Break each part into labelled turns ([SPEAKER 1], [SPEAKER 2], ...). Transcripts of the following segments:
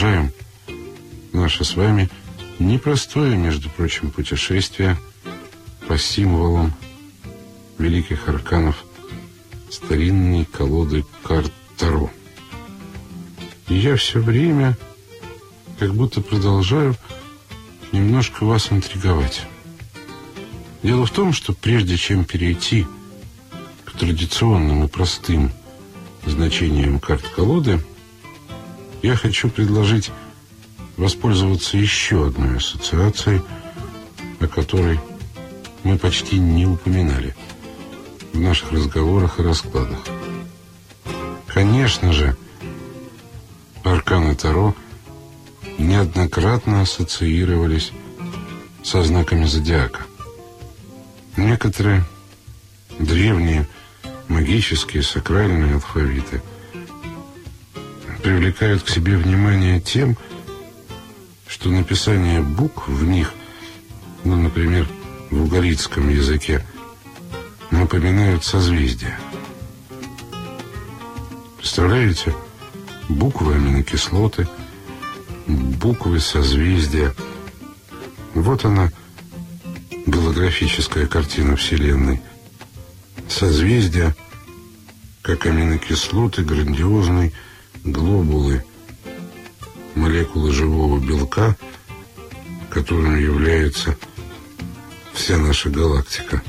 [SPEAKER 1] Продолжаем наше с вами непростое, между прочим, путешествие по символам великих арканов старинной колоды карт Таро. И я все время как будто продолжаю немножко вас интриговать. Дело в том, что прежде чем перейти к традиционным и простым значениям карт колоды, я хочу предложить воспользоваться еще одной ассоциацией, о которой мы почти не упоминали в наших разговорах и раскладах. Конечно же, арканы Таро неоднократно ассоциировались со знаками зодиака. Некоторые древние магические сакральные алфавиты привлекают к себе внимание тем, что написание букв в них, ну, например, в угаритском языке, напоминают созвездия. Представляете? Буквы аминокислоты, буквы созвездия. Вот она, голографическая картина Вселенной. Созвездия, как аминокислоты, грандиозные глобулы, молекулы живого белка, которым является вся наша галактика.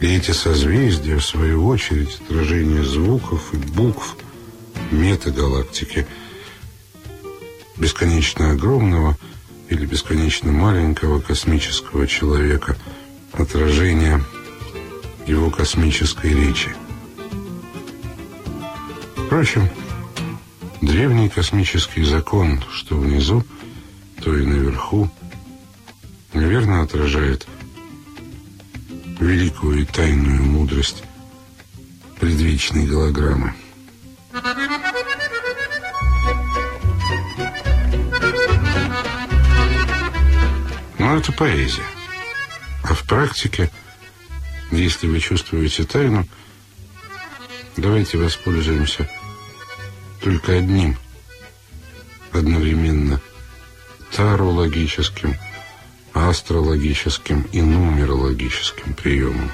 [SPEAKER 1] И эти созвездия, в свою очередь, отражение звуков и букв метагалактики, бесконечно огромного или бесконечно маленького космического человека, отражение его космической речи. Впрочем, древний космический закон, что внизу, то и наверху, наверное, отражает великую и тайную мудрость предвечной голограммы. Но это поэзия. А в практике, если вы чувствуете тайну, давайте воспользуемся только одним одновременно тарологическим, астрологическим и нумерологическим приемом.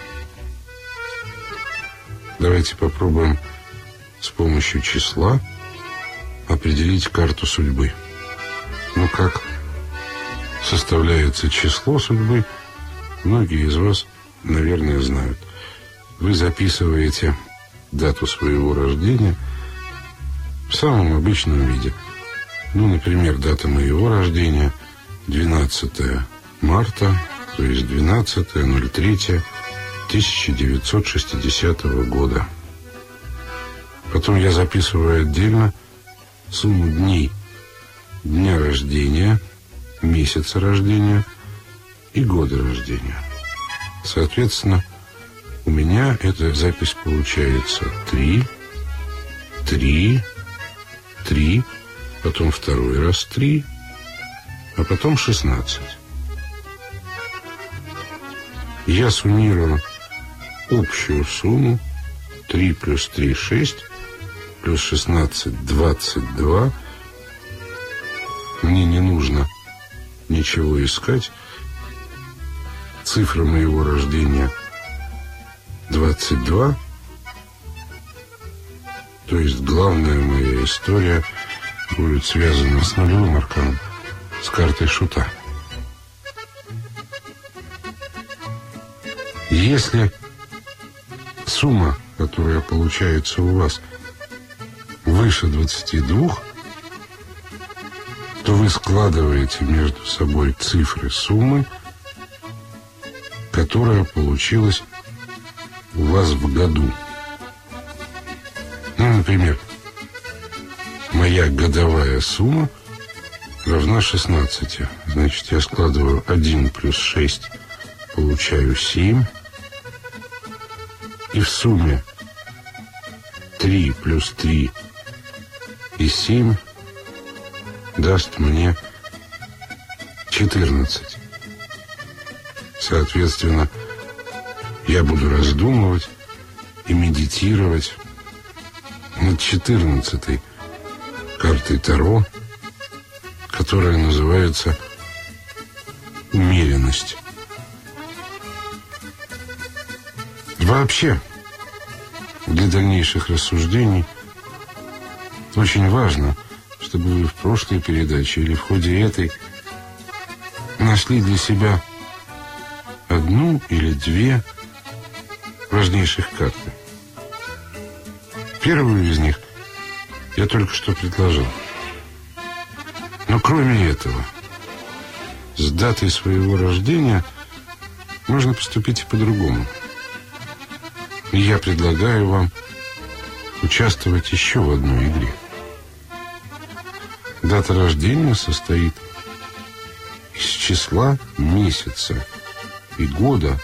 [SPEAKER 1] Давайте попробуем с помощью числа определить карту судьбы. Ну как составляется число судьбы, многие из вас, наверное, знают. Вы записываете дату своего рождения самом обычном виде. Ну, например, дата моего рождения 12 марта, то есть 12.03 1960 года. Потом я записываю отдельно сумму дней дня рождения, месяца рождения и года рождения. Соответственно, у меня эта запись получается 3, 3, 3, потом второй раз 3, а потом 16. Я суммирую общую сумму 3 плюс 3 – 6, плюс 16 – 22. Мне не нужно ничего искать. Цифра моего рождения 22. То есть главная моя история будет связана с нулевым арканом, с картой шута. Если сумма, которая получается у вас, выше 22, то вы складываете между собой цифры суммы, которая получилась у вас в году. Например, моя годовая сумма равна 16. Значит, я складываю 1 плюс 6, получаю 7. И в сумме 3 плюс 3 и 7 даст мне 14. Соответственно, я буду раздумывать и медитировать над четырнадцатой картой Таро, которая называется «Умеренность». Вообще, для дальнейших рассуждений очень важно, чтобы вы в прошлой передаче или в ходе этой нашли для себя одну или две важнейших карты. Первую из них я только что предложил. Но кроме этого, с датой своего рождения можно поступить и по-другому. Я предлагаю вам участвовать еще в одной игре. Дата рождения состоит из числа месяца и года,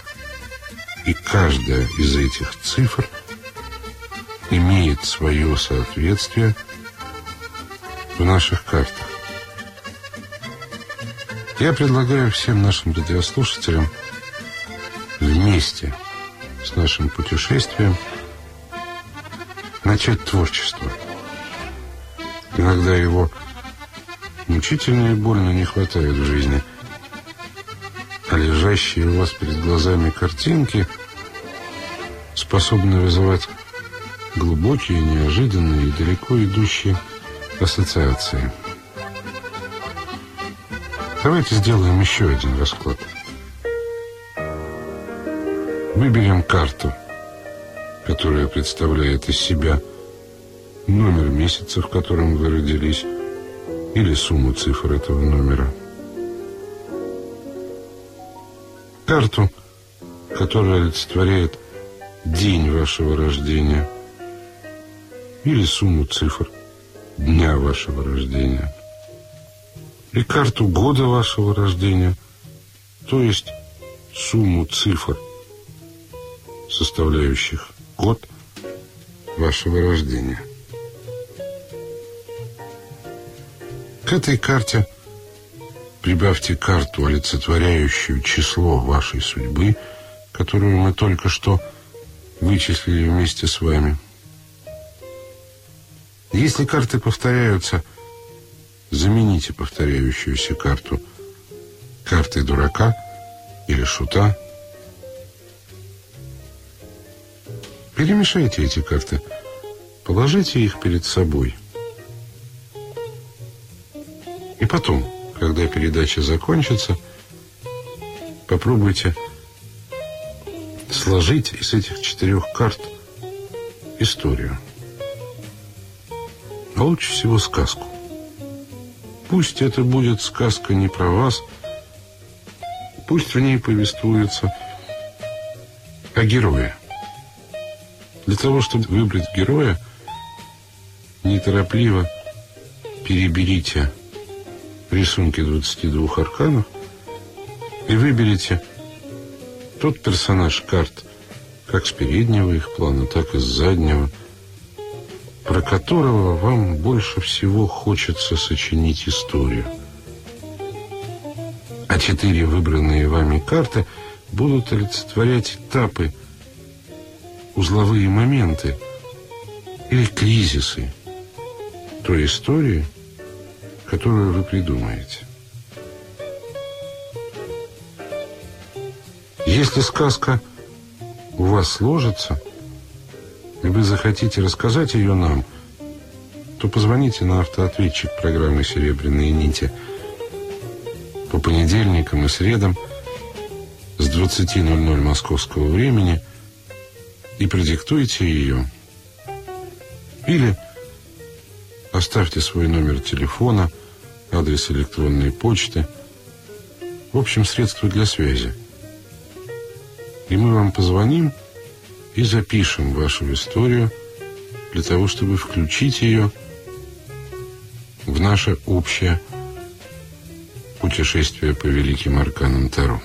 [SPEAKER 1] и каждая из этих цифр имеет свое соответствие в наших картах. Я предлагаю всем нашим радиослушателям вместе с нашим путешествием начать творчество. Иногда его мучительно и больно не хватает в жизни. А лежащие у вас перед глазами картинки способны вызывать глубокие, неожиданные и далеко идущие ассоциации. Давайте сделаем еще один расклад. Выберем карту, которая представляет из себя номер месяца, в котором вы родились, или сумму цифр этого номера. Карту, которая олицетворяет день вашего рождения, или сумму цифр дня вашего рождения, и карту года вашего рождения, то есть сумму цифр, составляющих год вашего рождения. К этой карте прибавьте карту, олицетворяющую число вашей судьбы, которую мы только что вычислили вместе с вами. Если карты повторяются, замените повторяющуюся карту картой дурака или шута. Перемешайте эти карты, положите их перед собой – И потом, когда передача закончится, попробуйте сложить из этих четырех карт историю. А лучше всего сказку. Пусть это будет сказка не про вас, пусть в ней повествуется о герое. Для того, чтобы выбрать героя, неторопливо переберите рисунки 22 арканов и выберите тот персонаж карт, как с переднего их плана, так и с заднего, про которого вам больше всего хочется сочинить историю. А четыре выбранные вами карты будут олицетворять этапы, узловые моменты или кризисы той истории, которую вы придумаете. Если сказка у вас сложится, и вы захотите рассказать ее нам, то позвоните на автоответчик программы «Серебряные нити» по понедельникам и средам с 20.00 московского времени и продиктуйте ее. Или оставьте свой номер телефона – адрес электронной почты, в общем, средства для связи. И мы вам позвоним и запишем вашу историю для того, чтобы включить ее в наше общее путешествие по великим арканам Таро.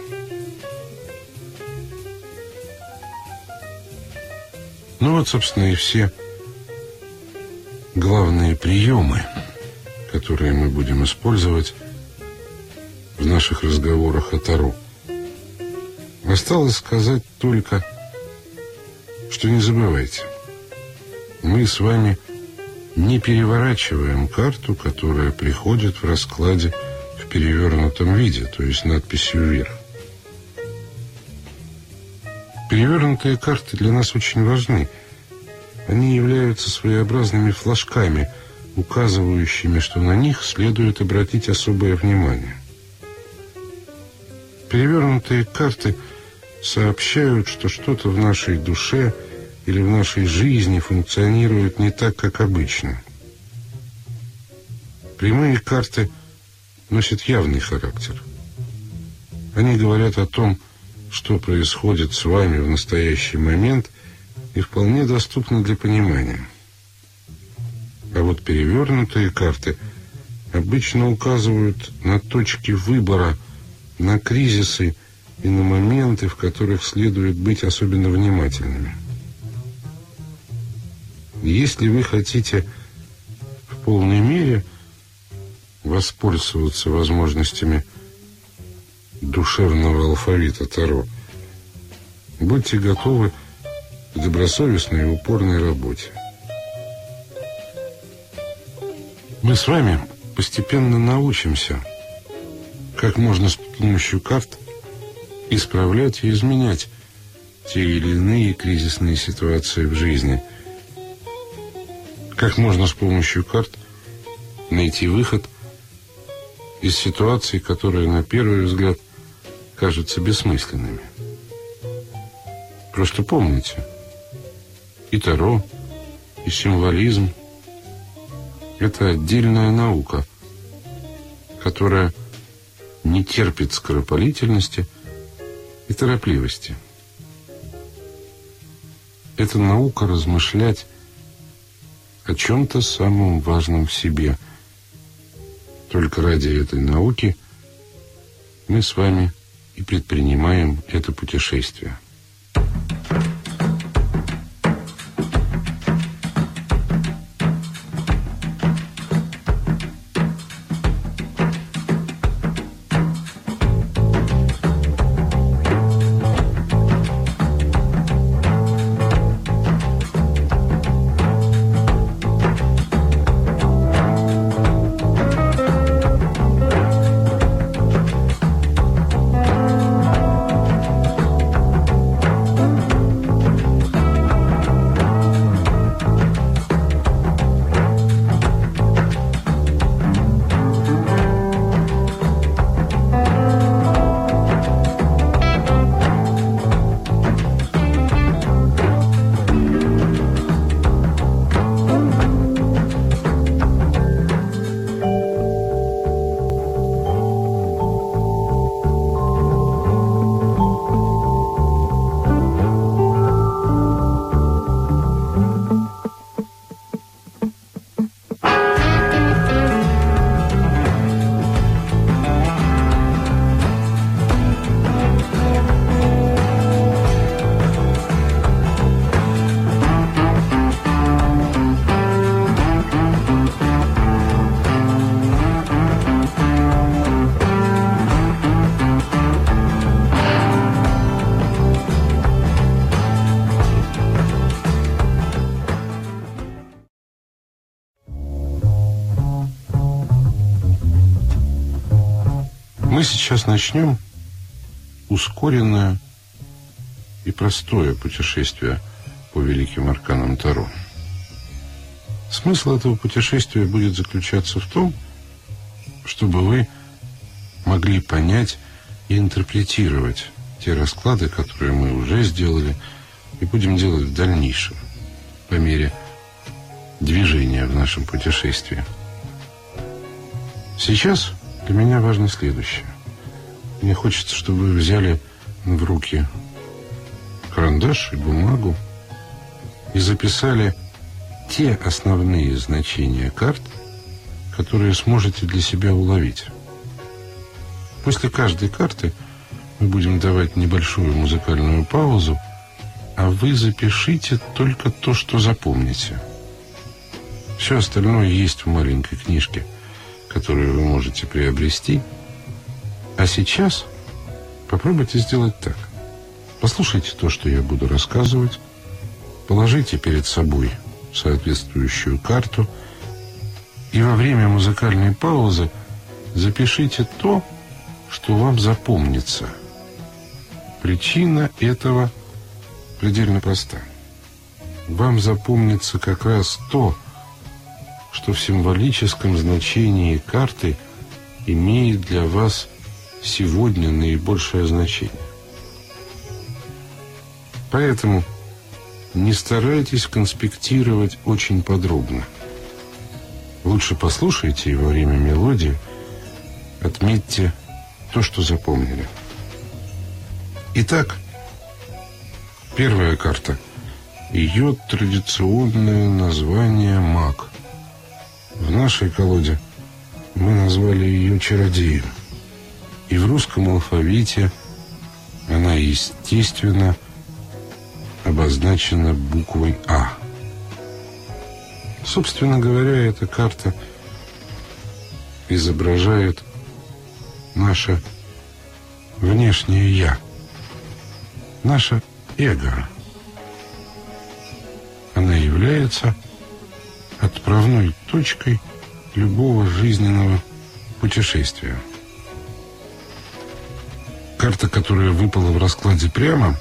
[SPEAKER 1] Ну вот, собственно, и все главные приемы – которые мы будем использовать в наших разговорах о Таро. Осталось сказать только, что не забывайте, мы с вами не переворачиваем карту, которая приходит в раскладе в перевернутом виде, то есть надписью вверх. Перевернутые карты для нас очень важны. Они являются своеобразными флажками, указывающими, что на них следует обратить особое внимание. Перевернутые карты сообщают, что что-то в нашей душе – или в нашей жизни функционирует не так, как обычно. Прямые карты носят явный характер. Они говорят о том, что происходит с вами в настоящий момент и вполне доступны для понимания. А вот перевернутые карты обычно указывают на точки выбора, на кризисы и на моменты, в которых следует быть особенно внимательными. Если вы хотите в полной мере воспользоваться возможностями душевного алфавита Таро, будьте готовы к добросовестной и упорной работе. Мы с вами постепенно научимся, как можно с помощью карт исправлять и изменять те или иные кризисные ситуации в жизни – как можно с помощью карт найти выход из ситуаций, которые на первый взгляд кажутся бессмысленными? Просто помните, и Таро, и символизм – это отдельная наука, которая не терпит скоропалительности и торопливости. Это наука размышлять о чем-то самом важном в себе. Только ради этой науки мы с вами и предпринимаем это путешествие. Мы сейчас начнем ускоренное и простое путешествие по великим арканам Таро. Смысл этого путешествия будет заключаться в том, чтобы вы могли понять и интерпретировать те расклады, которые мы уже сделали и будем делать в дальнейшем, по мере движения в нашем путешествии. Сейчас для меня важно следующее. Мне хочется, чтобы вы взяли в руки карандаш и бумагу и записали те основные значения карт, которые сможете для себя уловить. После каждой карты мы будем давать небольшую музыкальную паузу, а вы запишите только то, что запомните. Все остальное есть в маленькой книжке – которые вы можете приобрести. А сейчас попробуйте сделать так. Послушайте то, что я буду рассказывать. Положите перед собой соответствующую карту и во время музыкальной паузы запишите то, что вам запомнится. Причина этого предельно проста. Вам запомнится как раз то, что в символическом значении карты имеет для вас сегодня наибольшее значение. Поэтому не старайтесь конспектировать очень подробно. Лучше послушайте во время мелодии отметьте то, что запомнили. Итак, первая карта. Ее традиционное название «Маг». В нашей колоде мы назвали ее «Чародеем». И в русском алфавите она, естественно, обозначена буквой «А». Собственно говоря, эта карта изображает наше внешнее «я», наше эго. Она является отправной точкой любого жизненного путешествия. Карта, которая выпала в раскладе прямо,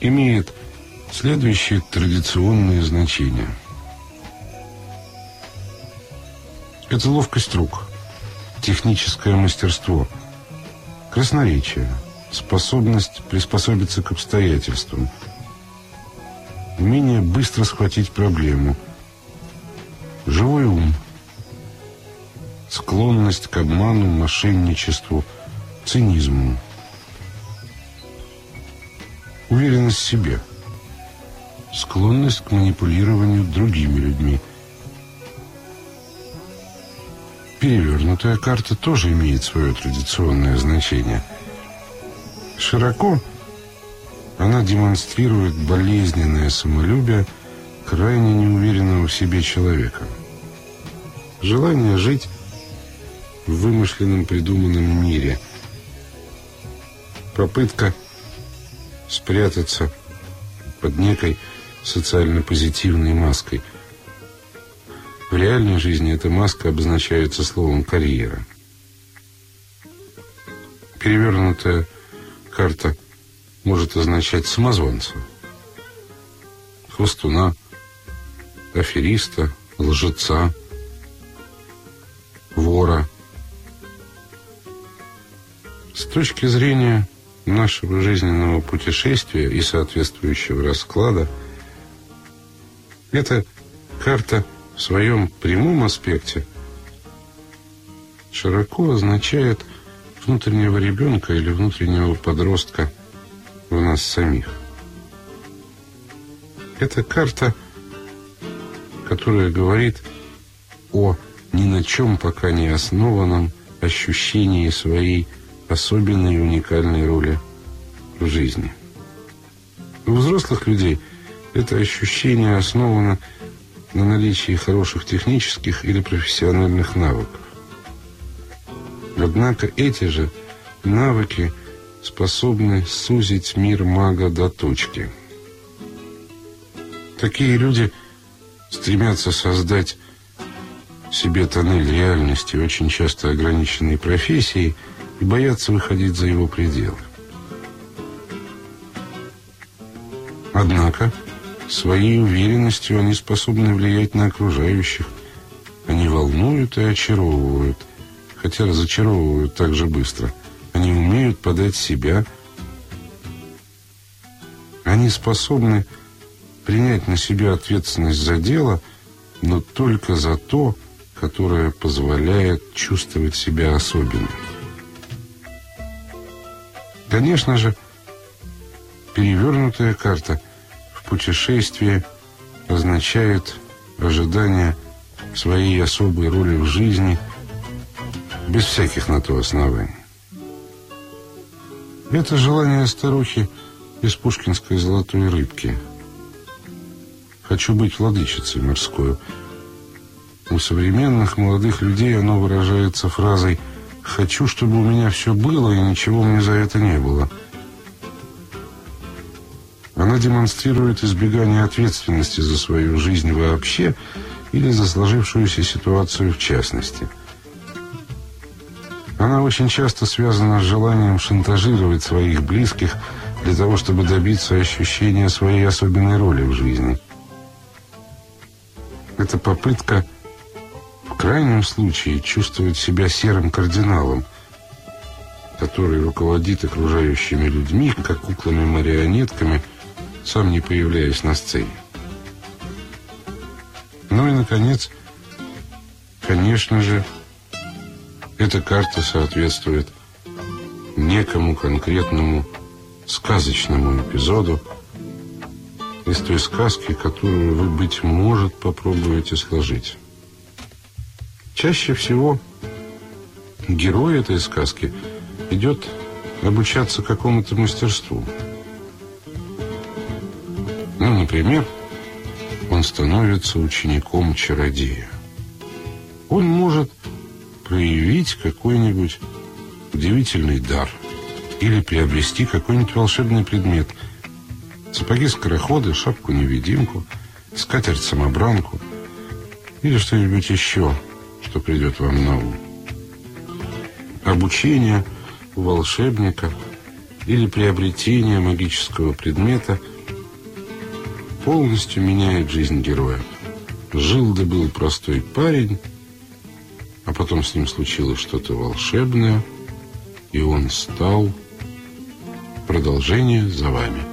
[SPEAKER 1] имеет следующие традиционные значения. Это ловкость рук, техническое мастерство, красноречие, способность приспособиться к обстоятельствам, умение быстро схватить проблему, живой ум, склонность к обману, мошенничеству, цинизму, уверенность в себе, склонность к манипулированию другими людьми. Перевернутая карта тоже имеет свое традиционное значение. Широко она демонстрирует болезненное самолюбие крайне неуверенного в себе человека. Желание жить в вымышленном придуманном мире. Попытка спрятаться под некой социально позитивной маской. В реальной жизни эта маска обозначается словом «карьера». Перевернутая карта может означать самозванца, хвостуна, афериста, лжеца, вора. С точки зрения нашего жизненного путешествия и соответствующего расклада, эта карта в своем прямом аспекте широко означает внутреннего ребенка или внутреннего подростка в нас самих. Это карта, которая говорит о ни на чем пока не основанном ощущении своей особенной и уникальной роли в жизни. У взрослых людей это ощущение основано на наличии хороших технических или профессиональных навыков. Однако эти же навыки способны сузить мир мага до точки. Такие люди стремятся создать себе тоннель реальности, очень часто ограниченной профессией, и боятся выходить за его пределы. Однако, своей уверенностью они способны влиять на окружающих. Они волнуют и очаровывают, хотя разочаровывают так же быстро. Они умеют подать себя. Они способны принять на себя ответственность за дело, но только за то, которое позволяет чувствовать себя особенным. Конечно же, перевернутая карта в путешествии означает ожидание своей особой роли в жизни без всяких на то оснований. Это желание старухи из пушкинской золотой рыбки. Хочу быть владычицей морской. У современных молодых людей оно выражается фразой. Хочу, чтобы у меня все было, и ничего мне за это не было. Она демонстрирует избегание ответственности за свою жизнь вообще или за сложившуюся ситуацию в частности. Она очень часто связана с желанием шантажировать своих близких для того, чтобы добиться ощущения своей особенной роли в жизни. Это попытка в крайнем случае чувствовать себя серым кардиналом, который руководит окружающими людьми, как куклами-марионетками, сам не появляясь на сцене. Ну и, наконец, конечно же, эта карта соответствует некому конкретному сказочному эпизоду из той сказки, которую вы, быть может, попробуете сложить. Чаще всего герой этой сказки идет обучаться какому-то мастерству. Ну, например, он становится учеником чародея. Он может проявить какой-нибудь удивительный дар или приобрести какой-нибудь волшебный предмет. Сапоги-скороходы, шапку-невидимку, скатерть-самобранку или что-нибудь еще, что придет вам на ум. Обучение у волшебника или приобретение магического предмета полностью меняет жизнь героя. Жил да был простой парень, а потом с ним случилось что-то волшебное, и он стал. Продолжение за вами.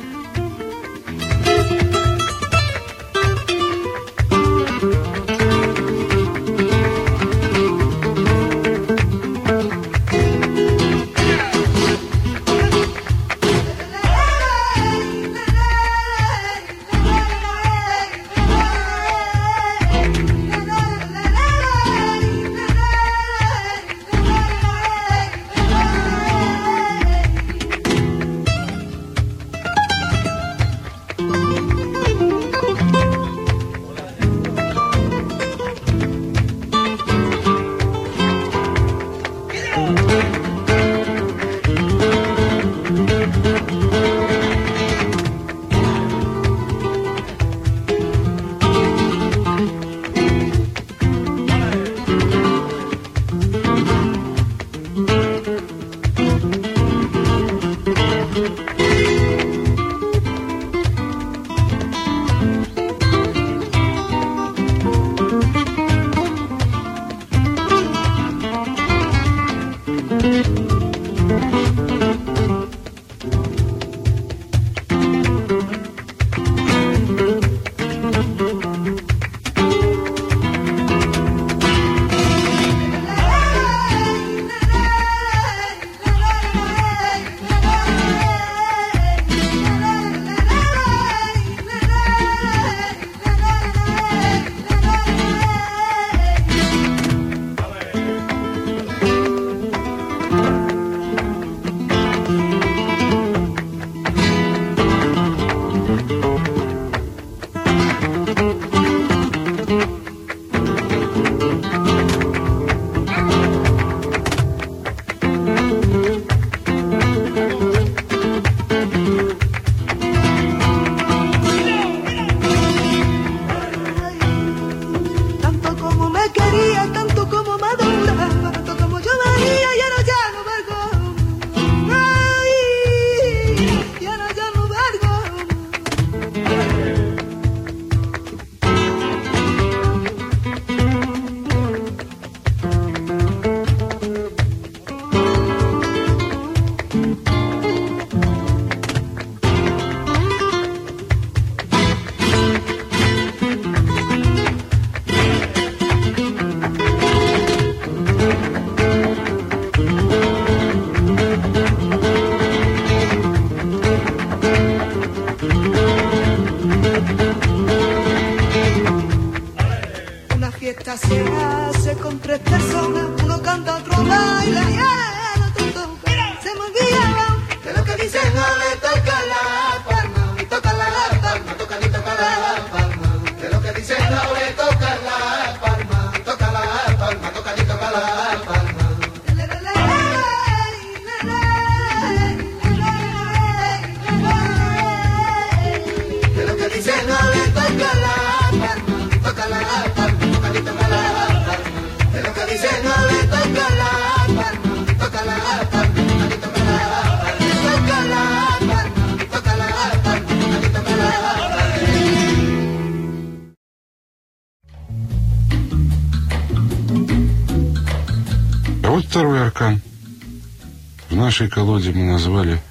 [SPEAKER 1] Нашей колоде мы назвали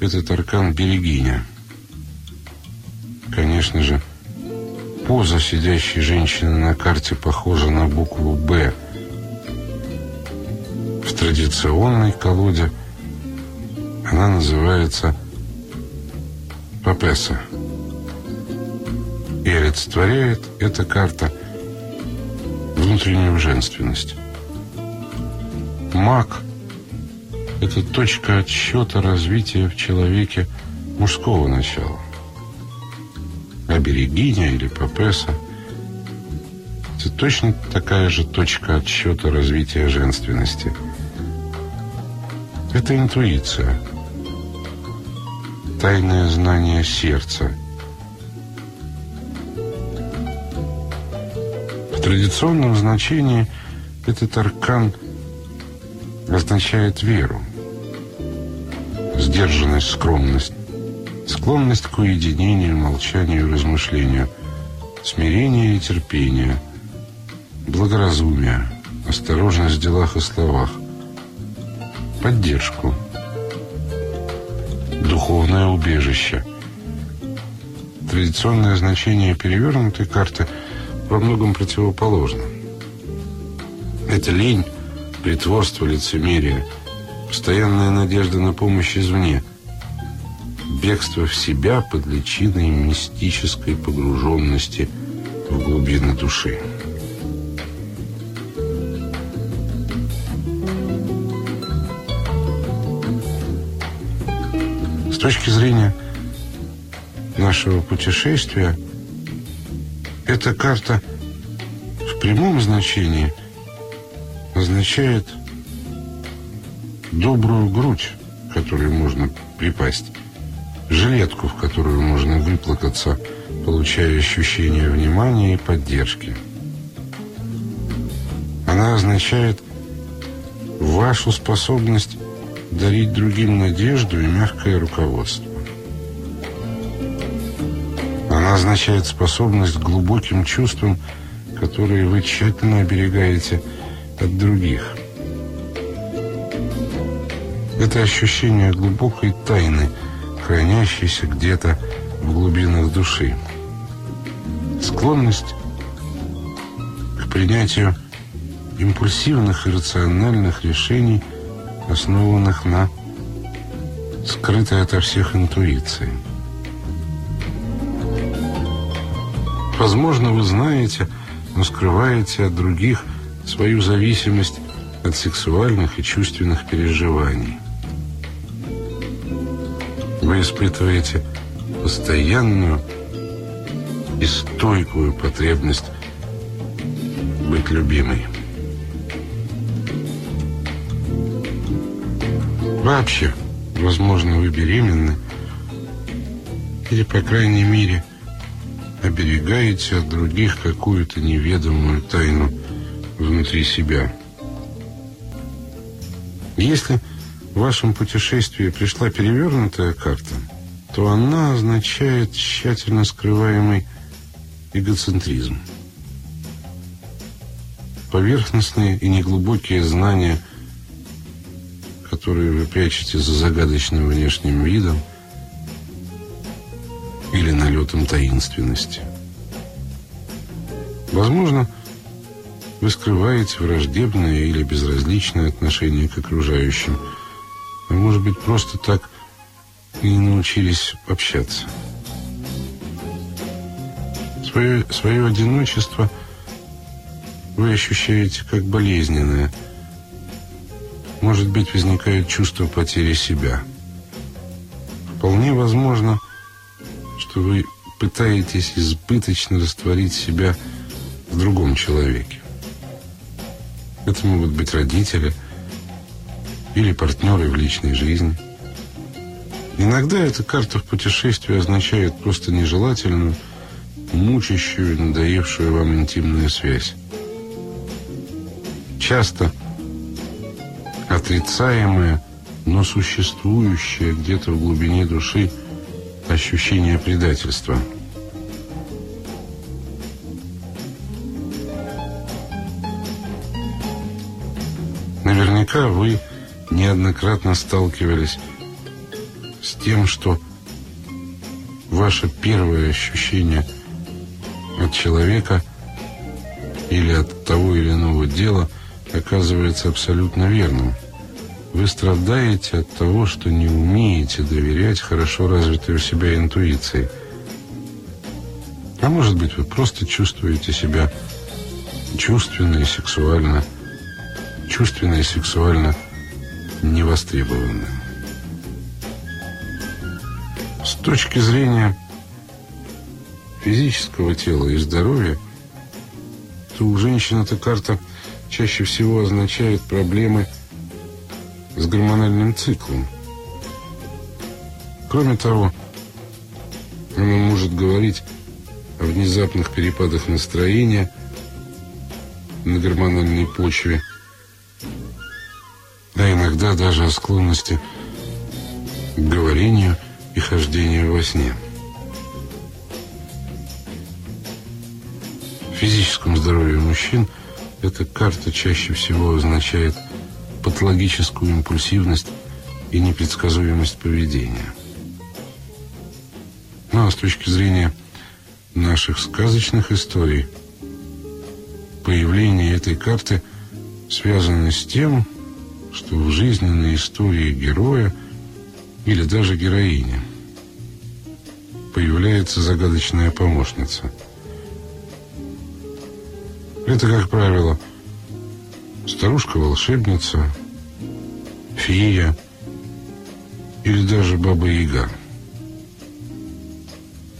[SPEAKER 1] этот аркан «Берегиня». Конечно же, поза сидящей женщины на карте похожа на букву «Б». В традиционной колоде она называется «Папеса». И олицетворяет эта карта внутреннюю женственность. Маг – это точка отсчета развития в человеке мужского начала. А берегиня или папеса – это точно такая же точка отсчета развития женственности. Это интуиция, тайное знание сердца. В традиционном значении этот аркан – означает веру, сдержанность, скромность, склонность к уединению, молчанию и размышлению, смирение и терпение, благоразумие, осторожность в делах и словах, поддержку, духовное убежище. Традиционное значение перевернутой карты во многом противоположно. Это лень, притворство, лицемерие, постоянная надежда на помощь извне, бегство в себя под личиной мистической погруженности в глубины души. С точки зрения нашего путешествия, эта карта в прямом значении – означает добрую грудь, которой можно припасть, жилетку, в которую можно выплакаться, получая ощущение внимания и поддержки. Она означает вашу способность дарить другим надежду и мягкое руководство. Она означает способность глубоким чувствам, которые вы тщательно оберегаете от других. Это ощущение глубокой тайны, хранящейся где-то в глубинах души. Склонность к принятию импульсивных и рациональных решений, основанных на скрытой ото всех интуиции. Возможно, вы знаете, но скрываете от других свою зависимость от сексуальных и чувственных переживаний. Вы испытываете постоянную и стойкую потребность быть любимой. Вообще, возможно, вы беременны или, по крайней мере, оберегаете от других какую-то неведомую тайну внутри себя. Если в вашем путешествии пришла перевернутая карта, то она означает тщательно скрываемый эгоцентризм. Поверхностные и неглубокие знания, которые вы прячете за загадочным внешним видом или налетом таинственности. Возможно, вы скрываете враждебное или безразличное отношение к окружающим. А может быть, просто так и не научились общаться. Свое, свое одиночество вы ощущаете как болезненное. Может быть, возникает чувство потери себя. Вполне возможно, что вы пытаетесь избыточно растворить себя в другом человеке. Это могут быть родители или партнеры в личной жизни. Иногда эта карта в путешествии означает просто нежелательную, мучащую, надоевшую вам интимную связь. Часто отрицаемое, но существующее где-то в глубине души ощущение предательства – Наверняка вы неоднократно сталкивались с тем, что ваше первое ощущение от человека или от того или иного дела оказывается абсолютно верным. Вы страдаете от того, что не умеете доверять хорошо развитой у себя интуиции. А может быть, вы просто чувствуете себя чувственно и сексуально, чувственно и сексуально невостребованным. С точки зрения физического тела и здоровья, то у женщин эта карта чаще всего означает проблемы с гормональным циклом. Кроме того, она может говорить о внезапных перепадах настроения на гормональной почве, иногда даже о склонности к говорению и хождению во сне. В физическом здоровье мужчин эта карта чаще всего означает патологическую импульсивность и непредсказуемость поведения. Ну а с точки зрения наших сказочных историй, появление этой карты связано с тем, что в жизненной истории героя или даже героини появляется загадочная помощница. Это, как правило, старушка-волшебница, фея или даже баба-яга.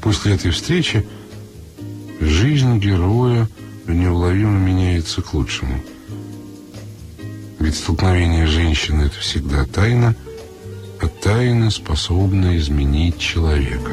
[SPEAKER 1] После этой встречи жизнь героя неуловимо меняется к лучшему. Ведь столкновение женщины – это всегда тайна, а тайна способна изменить человека.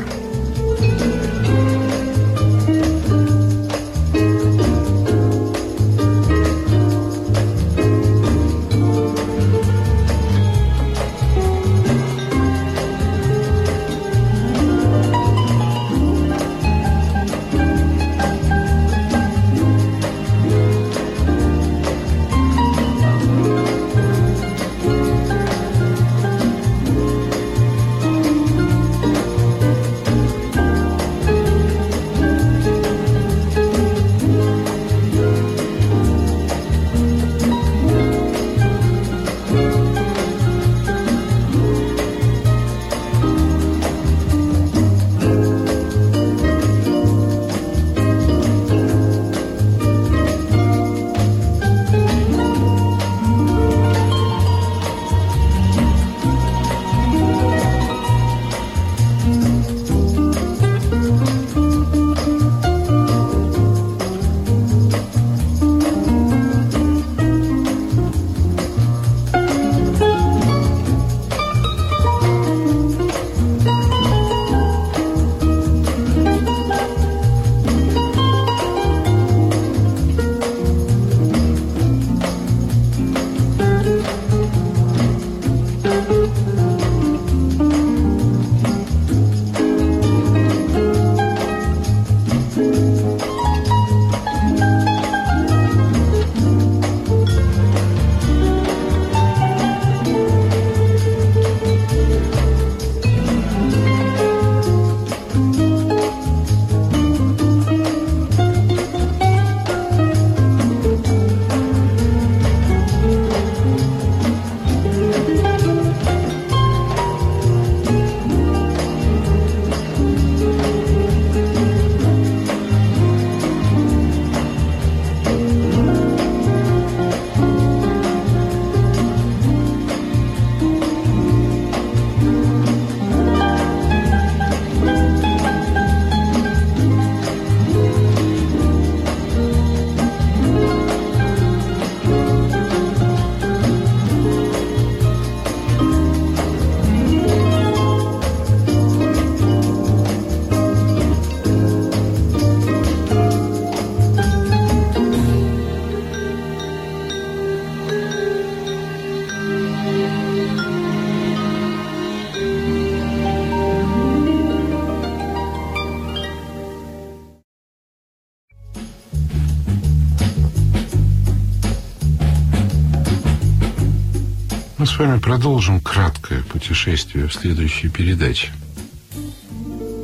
[SPEAKER 2] Вами продолжим краткое путешествие в следующей передаче.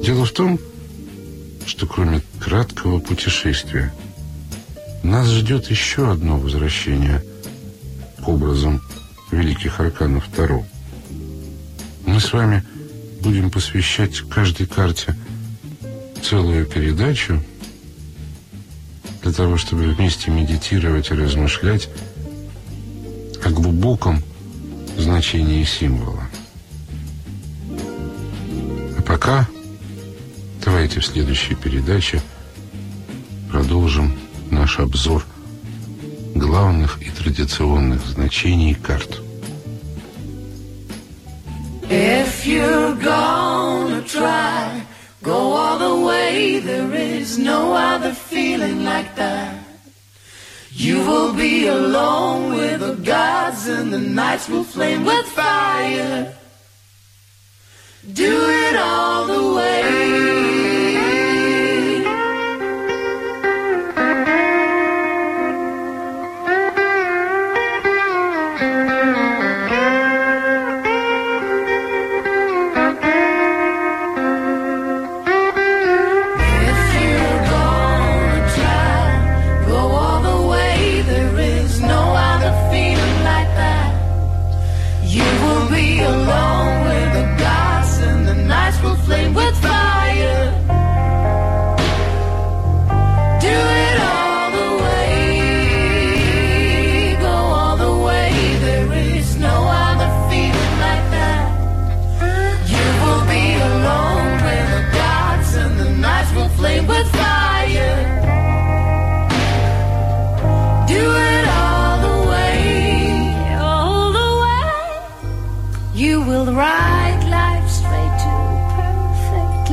[SPEAKER 2] Дело в том, что кроме краткого путешествия нас ждет еще одно возвращение к образам великих арканов Таро. Мы с вами будем посвящать каждой карте целую передачу для того, чтобы вместе медитировать и размышлять о глубоком значении символа. А пока давайте в следующей передаче продолжим наш обзор главных и традиционных значений карт. If you're gonna try, go all the way, there is no other feeling like that. You will be alone with the gods and the nights will flame with fire. Do it all the way.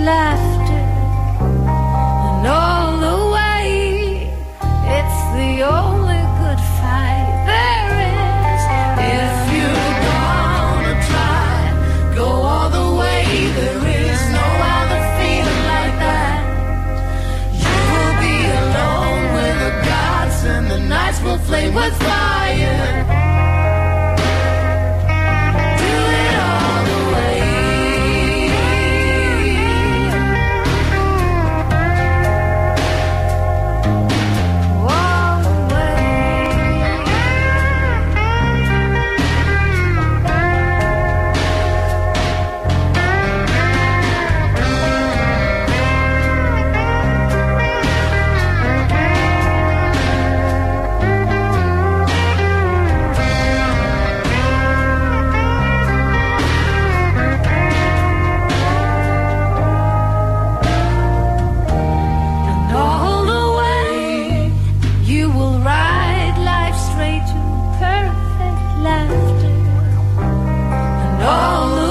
[SPEAKER 2] laughter and all the way. It's the only good fight there is. If you're gonna try, go all the way. There is no other feeling like that. You will be alone with the gods, and the nights will flame with fire. straight to perfect laughter. And all